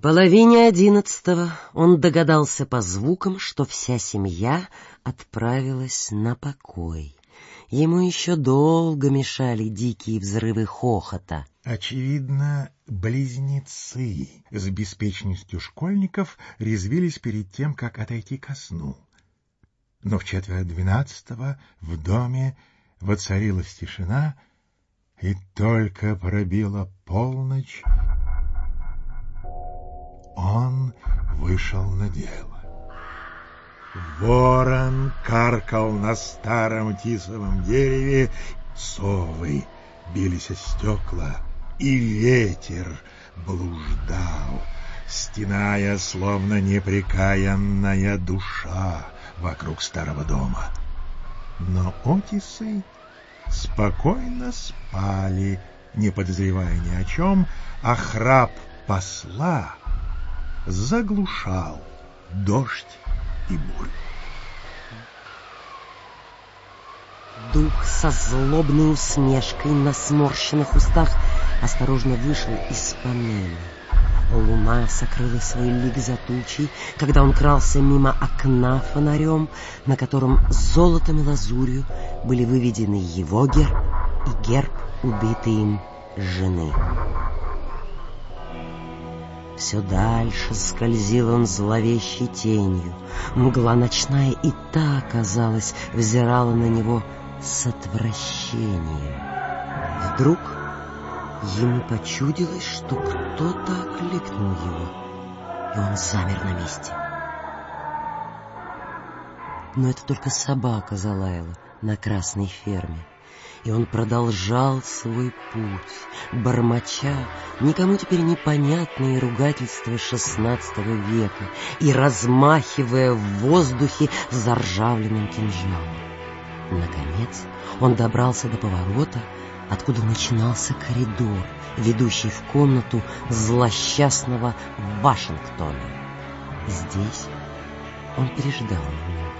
половине одиннадцатого он догадался по звукам, что вся семья отправилась на покой. Ему еще долго мешали дикие взрывы хохота. Очевидно, близнецы с беспечностью школьников резвились перед тем, как отойти ко сну. Но в четверть двенадцатого в доме воцарилась тишина, и только пробила полночь, он вышел на дело. Ворон каркал на старом тисовом дереве, совы бились о стекла, и ветер блуждал, стеная, словно непрекаянная душа вокруг старого дома. Но отисы спокойно спали, не подозревая ни о чем, а храп посла заглушал дождь и бурю. Дух со злобной усмешкой на сморщенных устах осторожно вышел из панели. Луна сокрыла свой лик за тучей, когда он крался мимо окна фонарем, на котором золотом и лазурью были выведены его герб и герб убитой им жены. Все дальше скользил он зловещей тенью. Мгла ночная и та, казалось, взирала на него с отвращением. Вдруг ему почудилось, что кто-то окликнул его, и он замер на месте. Но это только собака залаяла на красной ферме и он продолжал свой путь, бормоча никому теперь непонятные ругательства шестнадцатого века и размахивая в воздухе заржавленным кинжалом. Наконец он добрался до поворота, откуда начинался коридор, ведущий в комнату злосчастного Вашингтона. Здесь он переждал немного.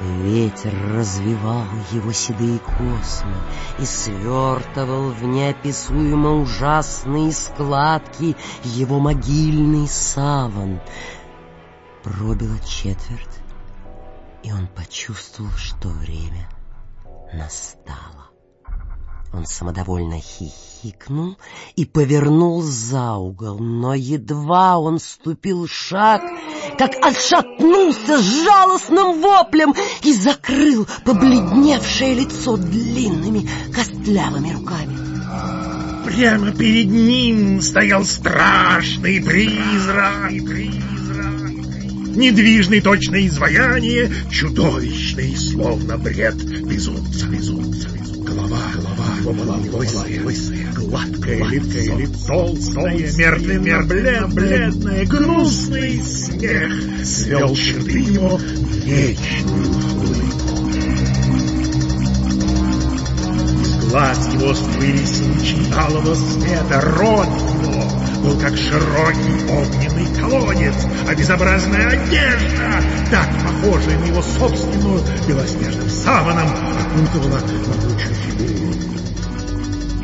Ветер развивал его седые космы и свертывал в неописуемо ужасные складки его могильный саван. Пробило четверть, и он почувствовал, что время настало. Он самодовольно хихикнул и повернул за угол, но едва он ступил шаг, как отшатнулся с жалостным воплем и закрыл побледневшее лицо длинными костлявыми руками. Прямо перед ним стоял страшный призрак. Недвижный точное изваяние, чудовищный, словно бред безумца, безумца. Была лысая, лысая, гладкое лицо, толстое, мертвенно бледное, грустный смех свел черты его вечную улыбку. Из глаз его струились лучи алого света, рот его был как широкий огненный колодец, а безобразная одежда, так похожая на его собственную, белоснежным саваном, окутывала могучую фигуру.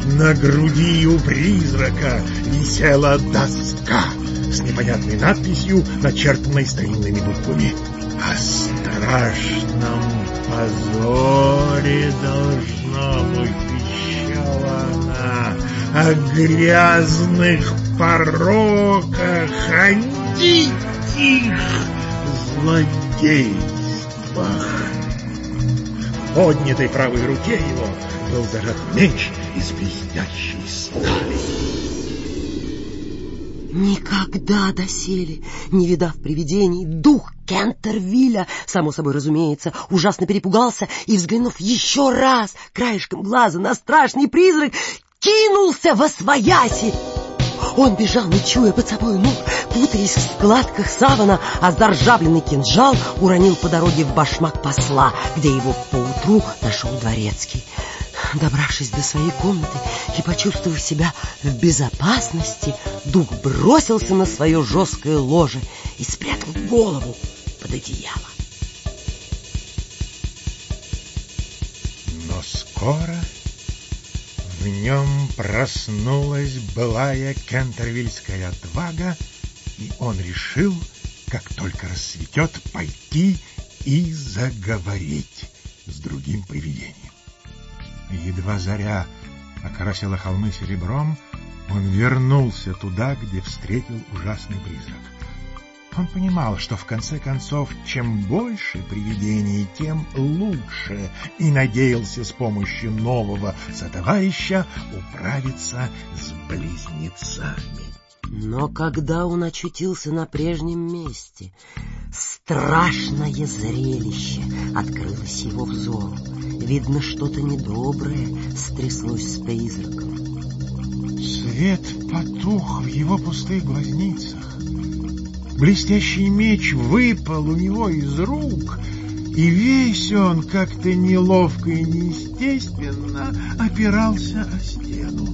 На груди у призрака висела доска с непонятной надписью, начертанной старинными буквами. О страшном позоре должно быть вещала она, о грязных пороках, о диких злодействах. Поднятой правой руке его был зажат меч из блестящей стали. Никогда доселе, не видав привидений, дух Кентервилля, само собой разумеется, ужасно перепугался и, взглянув еще раз краешком глаза на страшный призрак, кинулся во свояси. Он бежал, не чуя под собой ног, путаясь в складках савана, а заржавленный кинжал уронил по дороге в башмак посла, где его поутру нашел дворецкий. Добравшись до своей комнаты и почувствовав себя в безопасности, дух бросился на свое жесткое ложе и спрятал голову под одеяло. Но скоро в нем проснулась былая кентервильская отвага И он решил, как только рассветет, пойти и заговорить с другим привидением. Едва заря окрасила холмы серебром, он вернулся туда, где встретил ужасный призрак. Он понимал, что в конце концов, чем больше привидений, тем лучше, и надеялся с помощью нового сотоварища управиться с близнецами. Но когда он очутился на прежнем месте, страшное зрелище открылось его взору. Видно, что-то недоброе стряслось с призраком. Свет потух в его пустых глазницах. Блестящий меч выпал у него из рук, и весь он как-то неловко и неестественно опирался о стену.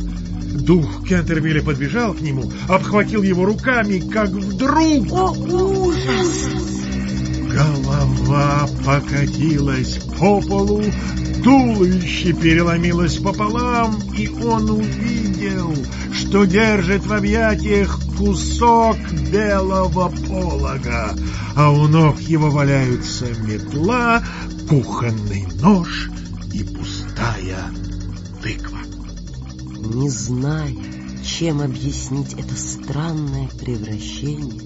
Дух Кентервилля подбежал к нему, обхватил его руками, как вдруг... О, ужас! Покатилась по полу, туловище переломилось пополам, и он увидел, что держит в объятиях кусок белого полога, а у ног его валяются метла, кухонный нож и пустая тыква. Не зная, чем объяснить это странное превращение,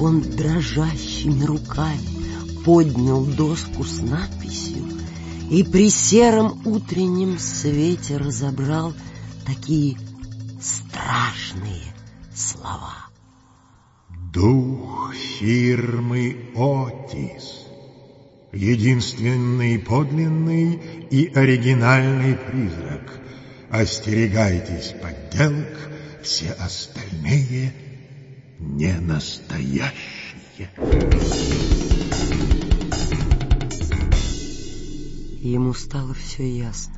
он дрожащими руками поднял доску с надписью и при сером утреннем свете разобрал такие страшные слова. Дух фирмы Отис, единственный подлинный и оригинальный призрак. Остерегайтесь подделок, все остальные — не настоящие. Ему стало все ясно.